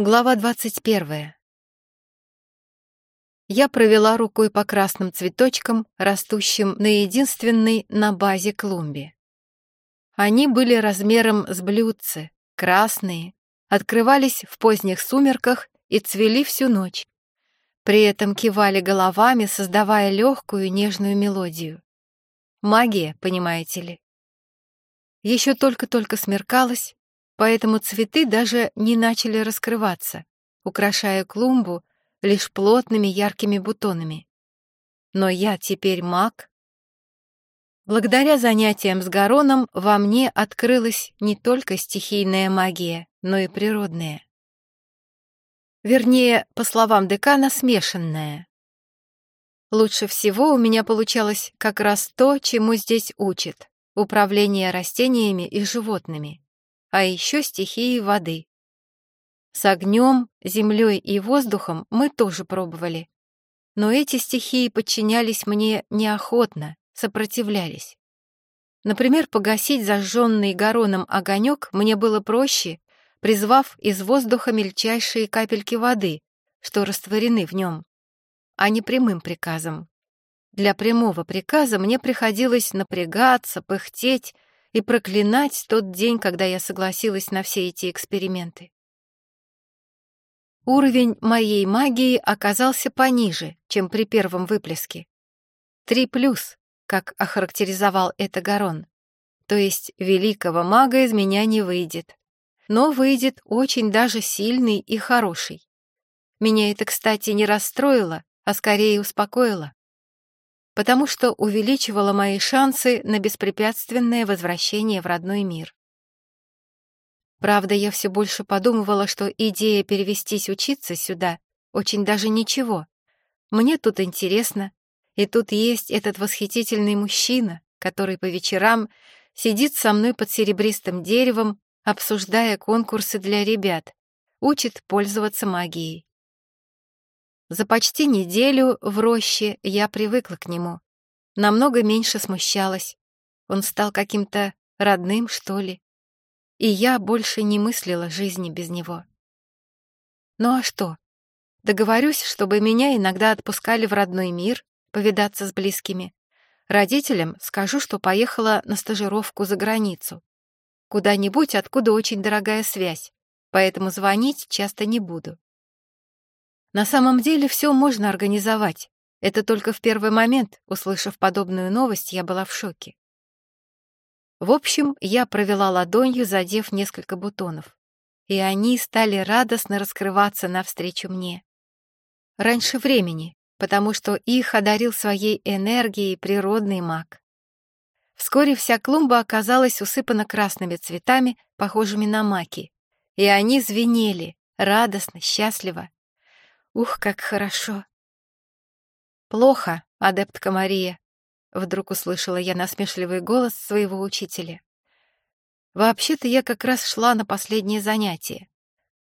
Глава 21. Я провела рукой по красным цветочкам, растущим на единственной на базе клумбе. Они были размером с блюдце, красные, открывались в поздних сумерках и цвели всю ночь. При этом кивали головами, создавая легкую нежную мелодию. Магия, понимаете ли. Еще только-только смеркалось, поэтому цветы даже не начали раскрываться, украшая клумбу лишь плотными яркими бутонами. Но я теперь маг. Благодаря занятиям с Гароном во мне открылась не только стихийная магия, но и природная. Вернее, по словам декана, смешанная. Лучше всего у меня получалось как раз то, чему здесь учат — управление растениями и животными а еще стихии воды. С огнем, землей и воздухом мы тоже пробовали. Но эти стихии подчинялись мне неохотно, сопротивлялись. Например, погасить зажженный гороном огонек мне было проще, призвав из воздуха мельчайшие капельки воды, что растворены в нем, а не прямым приказом. Для прямого приказа мне приходилось напрягаться, пыхтеть и проклинать тот день, когда я согласилась на все эти эксперименты. Уровень моей магии оказался пониже, чем при первом выплеске. Три плюс, как охарактеризовал это Гарон. То есть великого мага из меня не выйдет. Но выйдет очень даже сильный и хороший. Меня это, кстати, не расстроило, а скорее успокоило потому что увеличивало мои шансы на беспрепятственное возвращение в родной мир. Правда, я все больше подумывала, что идея перевестись учиться сюда очень даже ничего. Мне тут интересно, и тут есть этот восхитительный мужчина, который по вечерам сидит со мной под серебристым деревом, обсуждая конкурсы для ребят, учит пользоваться магией. За почти неделю в роще я привыкла к нему. Намного меньше смущалась. Он стал каким-то родным, что ли. И я больше не мыслила жизни без него. Ну а что? Договорюсь, чтобы меня иногда отпускали в родной мир, повидаться с близкими. Родителям скажу, что поехала на стажировку за границу. Куда-нибудь, откуда очень дорогая связь, поэтому звонить часто не буду. На самом деле все можно организовать. Это только в первый момент, услышав подобную новость, я была в шоке. В общем, я провела ладонью, задев несколько бутонов, и они стали радостно раскрываться навстречу мне. Раньше времени, потому что их одарил своей энергией природный маг. Вскоре вся клумба оказалась усыпана красными цветами, похожими на маки, и они звенели, радостно, счастливо. Ух, как хорошо! Плохо, адептка Мария, вдруг услышала я насмешливый голос своего учителя. Вообще-то я как раз шла на последнее занятие.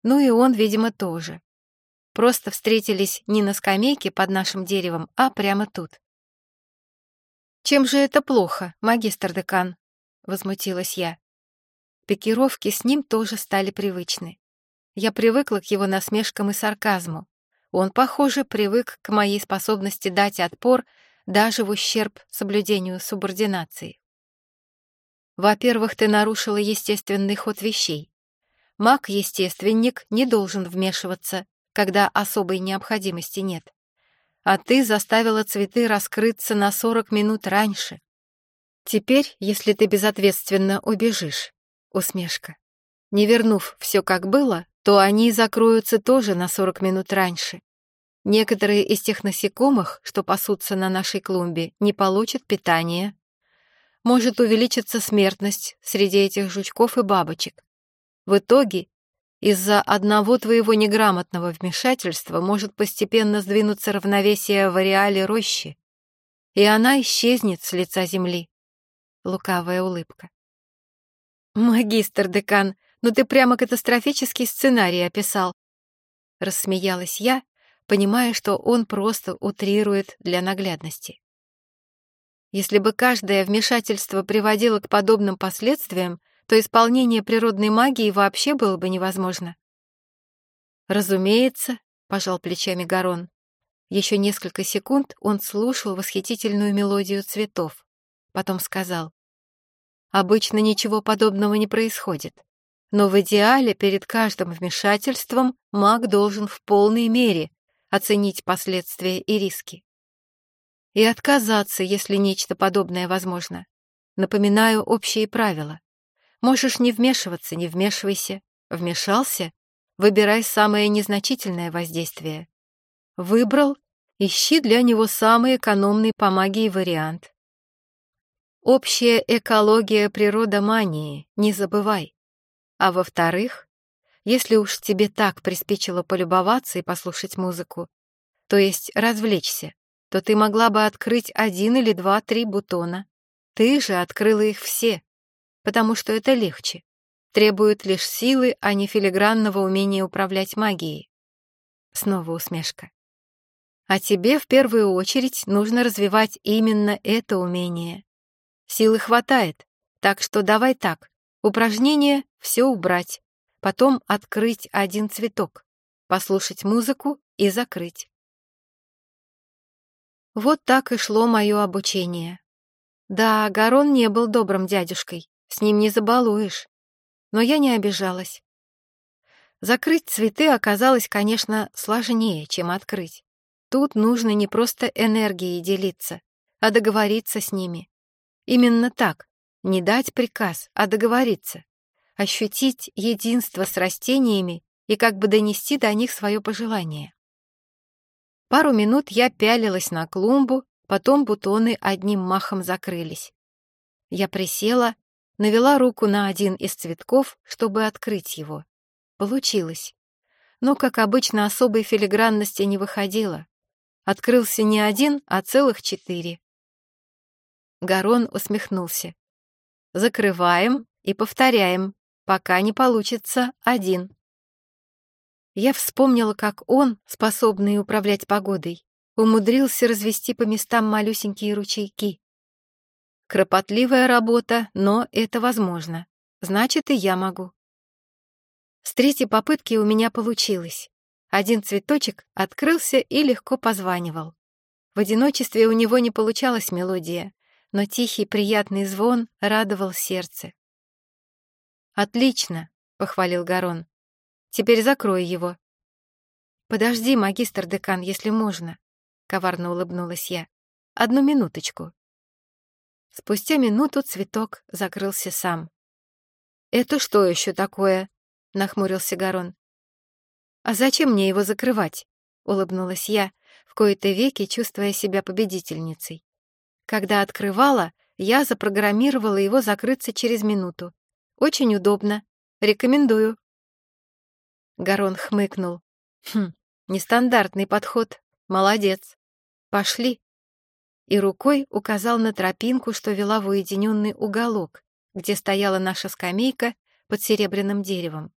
Ну и он, видимо, тоже. Просто встретились не на скамейке под нашим деревом, а прямо тут. «Чем же это плохо, магистр декан?» — возмутилась я. Пикировки с ним тоже стали привычны. Я привыкла к его насмешкам и сарказму, он, похоже, привык к моей способности дать отпор даже в ущерб соблюдению субординации. Во-первых, ты нарушила естественный ход вещей. Маг-естественник не должен вмешиваться, когда особой необходимости нет. А ты заставила цветы раскрыться на 40 минут раньше. Теперь, если ты безответственно убежишь, усмешка, не вернув все как было, то они закроются тоже на 40 минут раньше. Некоторые из тех насекомых, что пасутся на нашей клумбе, не получат питания. Может увеличиться смертность среди этих жучков и бабочек. В итоге, из-за одного твоего неграмотного вмешательства может постепенно сдвинуться равновесие в ареале рощи, и она исчезнет с лица земли. Лукавая улыбка. «Магистр декан, ну ты прямо катастрофический сценарий описал. Рассмеялась я, понимая, что он просто утрирует для наглядности. Если бы каждое вмешательство приводило к подобным последствиям, то исполнение природной магии вообще было бы невозможно. «Разумеется», — пожал плечами Гарон. Еще несколько секунд он слушал восхитительную мелодию цветов. Потом сказал. «Обычно ничего подобного не происходит. Но в идеале перед каждым вмешательством маг должен в полной мере оценить последствия и риски. И отказаться, если нечто подобное возможно. Напоминаю общие правила. Можешь не вмешиваться, не вмешивайся. Вмешался — выбирай самое незначительное воздействие. Выбрал — ищи для него самый экономный по магии вариант. Общая экология природа мании, не забывай. А во-вторых, если уж тебе так приспичило полюбоваться и послушать музыку, то есть развлечься, то ты могла бы открыть один или два-три бутона. Ты же открыла их все, потому что это легче. Требует лишь силы, а не филигранного умения управлять магией. Снова усмешка. А тебе в первую очередь нужно развивать именно это умение. Силы хватает, так что давай так. Упражнение — все убрать, потом открыть один цветок, послушать музыку и закрыть. Вот так и шло мое обучение. Да, Гарон не был добрым дядюшкой, с ним не забалуешь. Но я не обижалась. Закрыть цветы оказалось, конечно, сложнее, чем открыть. Тут нужно не просто энергией делиться, а договориться с ними. Именно так, не дать приказ, а договориться. Ощутить единство с растениями и как бы донести до них свое пожелание. Пару минут я пялилась на клумбу, потом бутоны одним махом закрылись. Я присела, навела руку на один из цветков, чтобы открыть его. Получилось. Но, как обычно, особой филигранности не выходило. Открылся не один, а целых четыре. Гарон усмехнулся. «Закрываем и повторяем, пока не получится один». Я вспомнила, как он, способный управлять погодой, умудрился развести по местам малюсенькие ручейки. Кропотливая работа, но это возможно. Значит, и я могу. С третьей попытки у меня получилось. Один цветочек открылся и легко позванивал. В одиночестве у него не получалась мелодия, но тихий приятный звон радовал сердце. «Отлично», — похвалил Гарон. Теперь закрой его». «Подожди, магистр декан, если можно», — коварно улыбнулась я. «Одну минуточку». Спустя минуту цветок закрылся сам. «Это что еще такое?» — нахмурился Гарон. «А зачем мне его закрывать?» — улыбнулась я, в кои-то веки чувствуя себя победительницей. Когда открывала, я запрограммировала его закрыться через минуту. Очень удобно. Рекомендую. Гарон хмыкнул. «Хм, нестандартный подход. Молодец. Пошли». И рукой указал на тропинку, что вела в уединенный уголок, где стояла наша скамейка под серебряным деревом.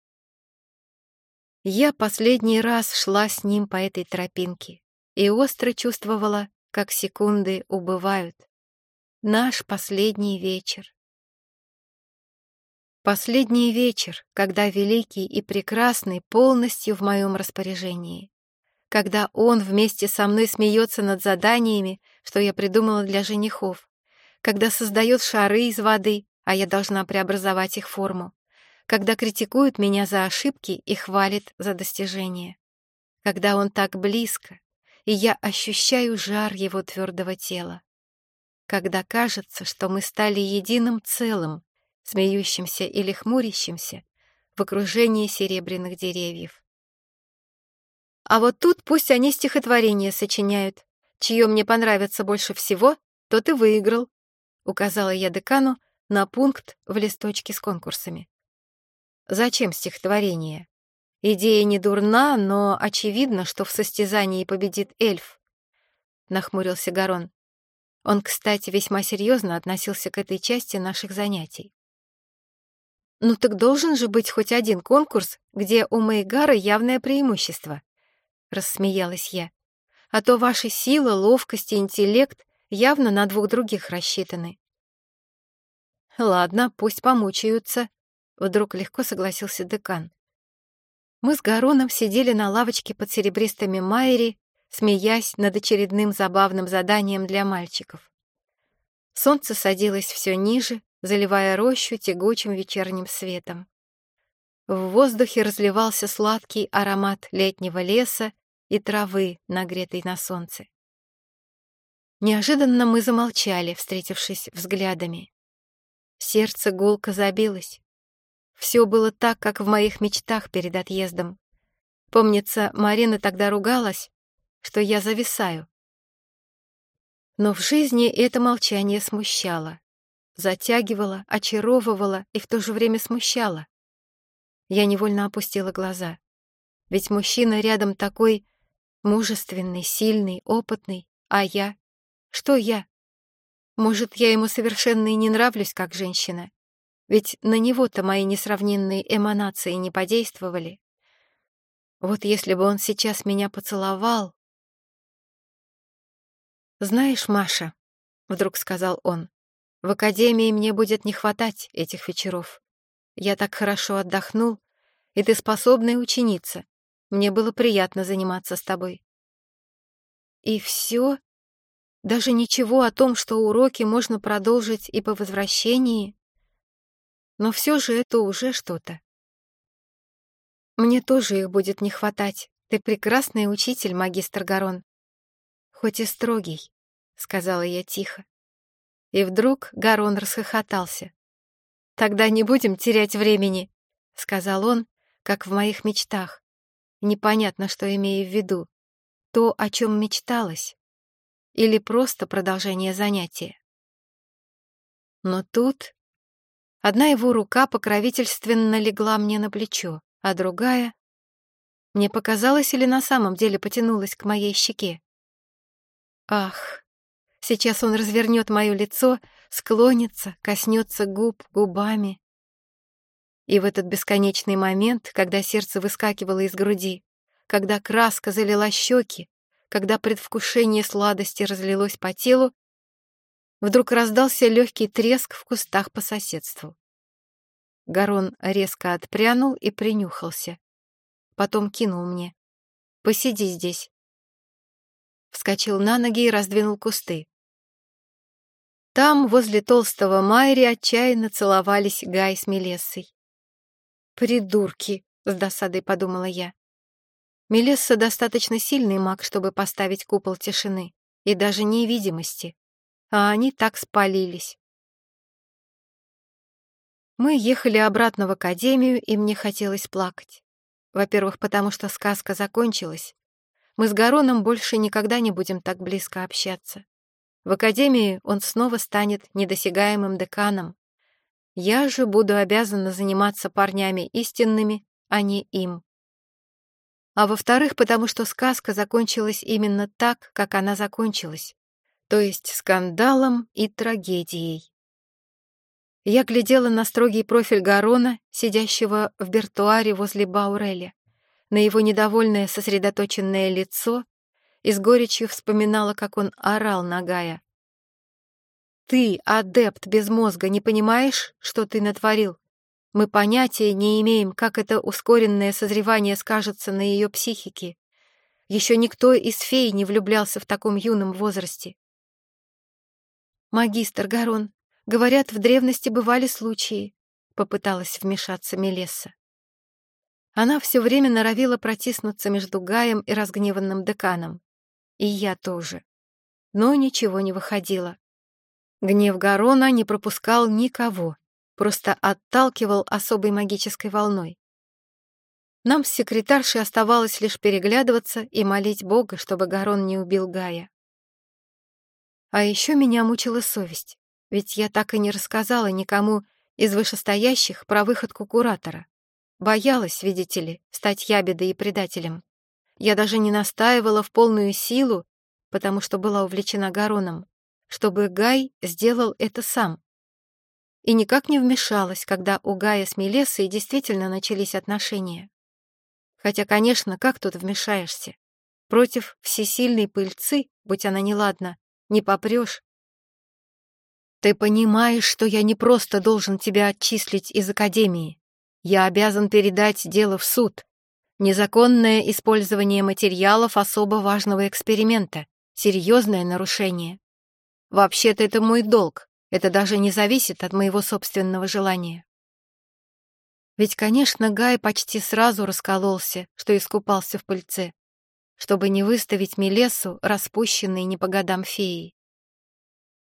Я последний раз шла с ним по этой тропинке и остро чувствовала, как секунды убывают. Наш последний вечер. Последний вечер, когда великий и прекрасный полностью в моем распоряжении. Когда он вместе со мной смеется над заданиями, что я придумала для женихов. Когда создает шары из воды, а я должна преобразовать их форму. Когда критикует меня за ошибки и хвалит за достижения. Когда он так близко, и я ощущаю жар его твердого тела. Когда кажется, что мы стали единым целым, смеющимся или хмурящимся в окружении серебряных деревьев. А вот тут пусть они стихотворения сочиняют. Чье мне понравится больше всего, тот и выиграл, указала я декану на пункт в листочке с конкурсами. Зачем стихотворение? Идея не дурна, но очевидно, что в состязании победит эльф. Нахмурился Гарон. Он, кстати, весьма серьезно относился к этой части наших занятий. «Ну так должен же быть хоть один конкурс, где у Мейгара явное преимущество», — рассмеялась я. «А то ваши сила, ловкость и интеллект явно на двух других рассчитаны». «Ладно, пусть помучаются», — вдруг легко согласился декан. Мы с Гароном сидели на лавочке под серебристыми майри, смеясь над очередным забавным заданием для мальчиков. Солнце садилось все ниже, заливая рощу тягучим вечерним светом. В воздухе разливался сладкий аромат летнего леса и травы, нагретой на солнце. Неожиданно мы замолчали, встретившись взглядами. Сердце гулко забилось. Все было так, как в моих мечтах перед отъездом. Помнится, Марина тогда ругалась, что я зависаю. Но в жизни это молчание смущало, затягивало, очаровывало и в то же время смущало. Я невольно опустила глаза. Ведь мужчина рядом такой мужественный, сильный, опытный, а я? Что я? Может, я ему совершенно и не нравлюсь как женщина? Ведь на него-то мои несравненные эманации не подействовали. Вот если бы он сейчас меня поцеловал... «Знаешь, Маша», — вдруг сказал он, — «в академии мне будет не хватать этих вечеров. Я так хорошо отдохнул, и ты способная ученица. Мне было приятно заниматься с тобой». «И все?» Даже ничего о том, что уроки можно продолжить и по возвращении. Но все же это уже что-то. Мне тоже их будет не хватать. Ты прекрасный учитель, магистр Гарон. Хоть и строгий, — сказала я тихо. И вдруг Гарон расхохотался. «Тогда не будем терять времени», — сказал он, как в моих мечтах. Непонятно, что имею в виду. То, о чем мечталось или просто продолжение занятия. Но тут одна его рука покровительственно легла мне на плечо, а другая... Мне показалось или на самом деле потянулась к моей щеке. Ах, сейчас он развернет мое лицо, склонится, коснется губ губами. И в этот бесконечный момент, когда сердце выскакивало из груди, когда краска залила щеки, когда предвкушение сладости разлилось по телу, вдруг раздался легкий треск в кустах по соседству. Гарон резко отпрянул и принюхался. Потом кинул мне. «Посиди здесь». Вскочил на ноги и раздвинул кусты. Там, возле толстого Майри, отчаянно целовались Гай с Мелессой. «Придурки!» — с досадой подумала я. Мелесса достаточно сильный маг, чтобы поставить купол тишины и даже невидимости, а они так спалились. Мы ехали обратно в академию, и мне хотелось плакать. Во-первых, потому что сказка закончилась. Мы с Гароном больше никогда не будем так близко общаться. В академии он снова станет недосягаемым деканом. Я же буду обязана заниматься парнями истинными, а не им а во-вторых, потому что сказка закончилась именно так, как она закончилась, то есть скандалом и трагедией. Я глядела на строгий профиль Гарона, сидящего в бертуаре возле Бауреля, на его недовольное сосредоточенное лицо и с горечью вспоминала, как он орал на Гая. «Ты, адепт без мозга, не понимаешь, что ты натворил? Мы понятия не имеем, как это ускоренное созревание скажется на ее психике. Еще никто из фей не влюблялся в таком юном возрасте. «Магистр Гарон, говорят, в древности бывали случаи», — попыталась вмешаться Мелесса. Она все время норовила протиснуться между Гаем и разгневанным деканом. И я тоже. Но ничего не выходило. Гнев Гарона не пропускал никого просто отталкивал особой магической волной. Нам с секретаршей оставалось лишь переглядываться и молить Бога, чтобы Гарон не убил Гая. А еще меня мучила совесть, ведь я так и не рассказала никому из вышестоящих про выходку куратора. Боялась, видите ли, стать ябедой и предателем. Я даже не настаивала в полную силу, потому что была увлечена Гароном, чтобы Гай сделал это сам и никак не вмешалась, когда у Гая с Мелессой действительно начались отношения. Хотя, конечно, как тут вмешаешься? Против всесильной пыльцы, будь она неладна, не попрешь. Ты понимаешь, что я не просто должен тебя отчислить из академии. Я обязан передать дело в суд. Незаконное использование материалов особо важного эксперимента. Серьезное нарушение. Вообще-то это мой долг. Это даже не зависит от моего собственного желания. Ведь, конечно, Гай почти сразу раскололся, что искупался в пыльце, чтобы не выставить Мелессу, распущенной не по годам феи.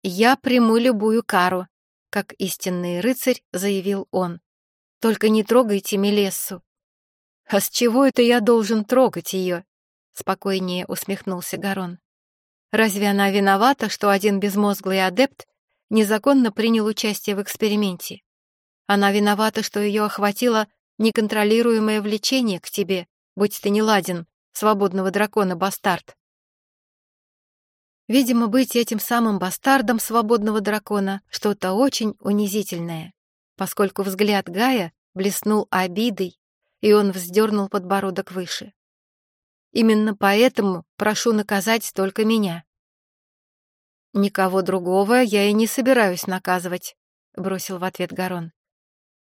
«Я приму любую кару», — как истинный рыцарь заявил он. «Только не трогайте Мелессу». «А с чего это я должен трогать ее?» — спокойнее усмехнулся Гарон. «Разве она виновата, что один безмозглый адепт незаконно принял участие в эксперименте? Она виновата, что ее охватило неконтролируемое влечение к тебе, будь ты не ладен, свободного дракона-бастард. Видимо, быть этим самым бастардом свободного дракона — что-то очень унизительное, поскольку взгляд Гая блеснул обидой, и он вздернул подбородок выше. Именно поэтому прошу наказать только меня. «Никого другого я и не собираюсь наказывать», — бросил в ответ Гарон.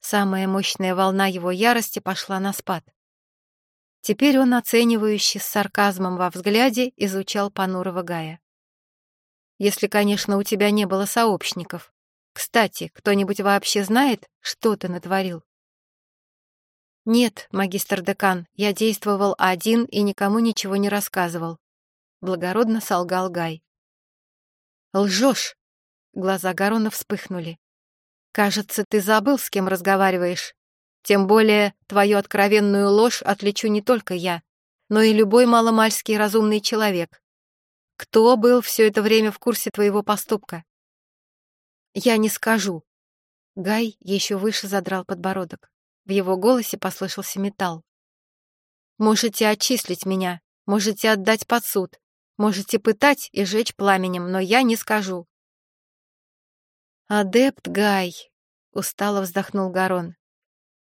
Самая мощная волна его ярости пошла на спад. Теперь он, оценивающий с сарказмом во взгляде, изучал понурого Гая. «Если, конечно, у тебя не было сообщников. Кстати, кто-нибудь вообще знает, что ты натворил?» «Нет, магистр-декан, я действовал один и никому ничего не рассказывал», — благородно солгал Гай. «Лжешь!» — глаза Гарона вспыхнули. Кажется, ты забыл, с кем разговариваешь. Тем более твою откровенную ложь отличу не только я, но и любой маломальский разумный человек. Кто был все это время в курсе твоего поступка? Я не скажу. Гай еще выше задрал подбородок. В его голосе послышался металл. Можете отчислить меня, можете отдать под суд, можете пытать и жечь пламенем, но я не скажу. «Адепт Гай», — устало вздохнул Гарон.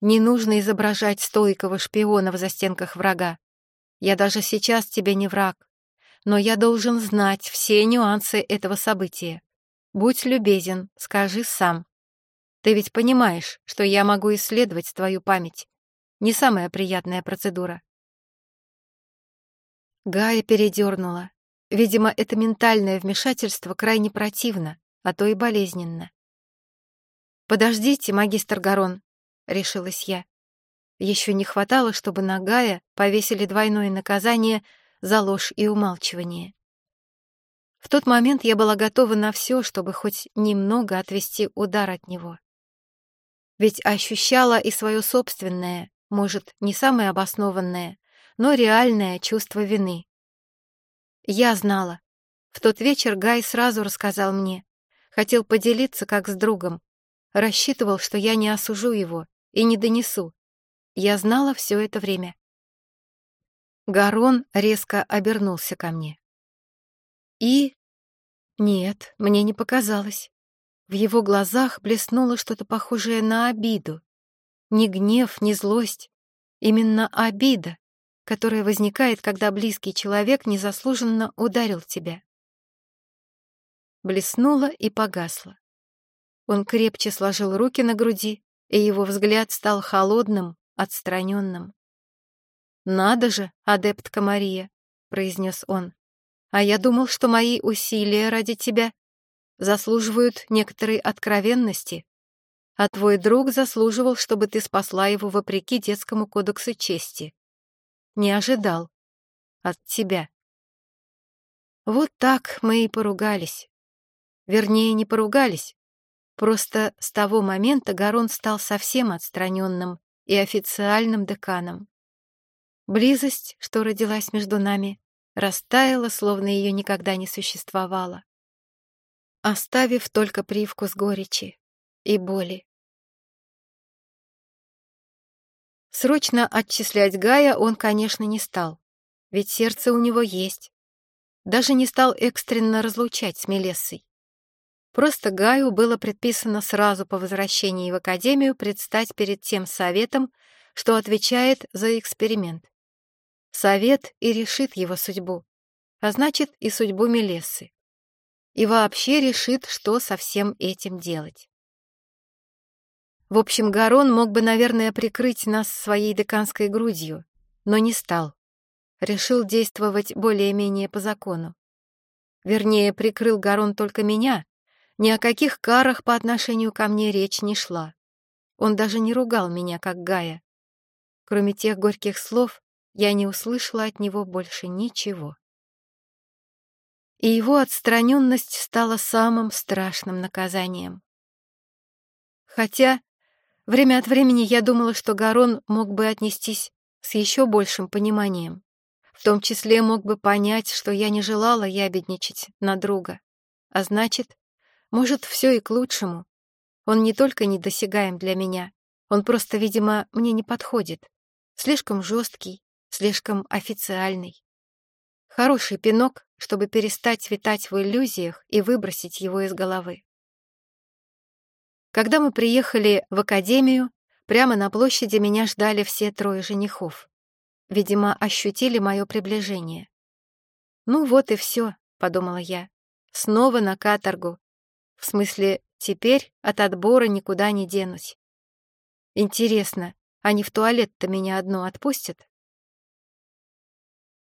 «Не нужно изображать стойкого шпиона в застенках врага. Я даже сейчас тебе не враг, но я должен знать все нюансы этого события. Будь любезен, скажи сам. Ты ведь понимаешь, что я могу исследовать твою память. Не самая приятная процедура». Гая передернула. Видимо, это ментальное вмешательство крайне противно а то и болезненно. «Подождите, магистр Гарон», — решилась я. Еще не хватало, чтобы на Гая повесили двойное наказание за ложь и умалчивание. В тот момент я была готова на все, чтобы хоть немного отвести удар от него. Ведь ощущала и свое собственное, может, не самое обоснованное, но реальное чувство вины. Я знала. В тот вечер Гай сразу рассказал мне, Хотел поделиться как с другом. Рассчитывал, что я не осужу его и не донесу. Я знала все это время. Гарон резко обернулся ко мне. И... Нет, мне не показалось. В его глазах блеснуло что-то похожее на обиду. Ни гнев, ни злость. Именно обида, которая возникает, когда близкий человек незаслуженно ударил тебя блеснула и погасла. Он крепче сложил руки на груди, и его взгляд стал холодным, отстраненным. «Надо же, адептка Мария», — произнес он, «а я думал, что мои усилия ради тебя заслуживают некоторой откровенности, а твой друг заслуживал, чтобы ты спасла его вопреки детскому кодексу чести. Не ожидал. От тебя». Вот так мы и поругались. Вернее, не поругались. Просто с того момента Гарон стал совсем отстраненным и официальным деканом. Близость, что родилась между нами, растаяла, словно ее никогда не существовало, оставив только привкус горечи и боли. Срочно отчислять Гая он, конечно, не стал, ведь сердце у него есть. Даже не стал экстренно разлучать с Мелессой. Просто Гаю было предписано сразу по возвращении в академию предстать перед тем советом, что отвечает за эксперимент. Совет и решит его судьбу, а значит и судьбу Мелессы. И вообще решит, что со всем этим делать. В общем, Гарон мог бы, наверное, прикрыть нас своей деканской грудью, но не стал. Решил действовать более-менее по закону. Вернее, прикрыл Гарон только меня. Ни о каких карах по отношению ко мне речь не шла. Он даже не ругал меня, как Гая. Кроме тех горьких слов, я не услышала от него больше ничего. И его отстраненность стала самым страшным наказанием. Хотя время от времени я думала, что Гарон мог бы отнестись с еще большим пониманием. В том числе мог бы понять, что я не желала ябедничать на друга. А значит, может, все и к лучшему. Он не только недосягаем для меня, он просто, видимо, мне не подходит. Слишком жесткий, слишком официальный. Хороший пинок, чтобы перестать витать в иллюзиях и выбросить его из головы. Когда мы приехали в академию, прямо на площади меня ждали все трое женихов. Видимо, ощутили мое приближение. «Ну вот и все», — подумала я. «Снова на каторгу. В смысле, теперь от отбора никуда не денусь. Интересно, они в туалет-то меня одну отпустят?»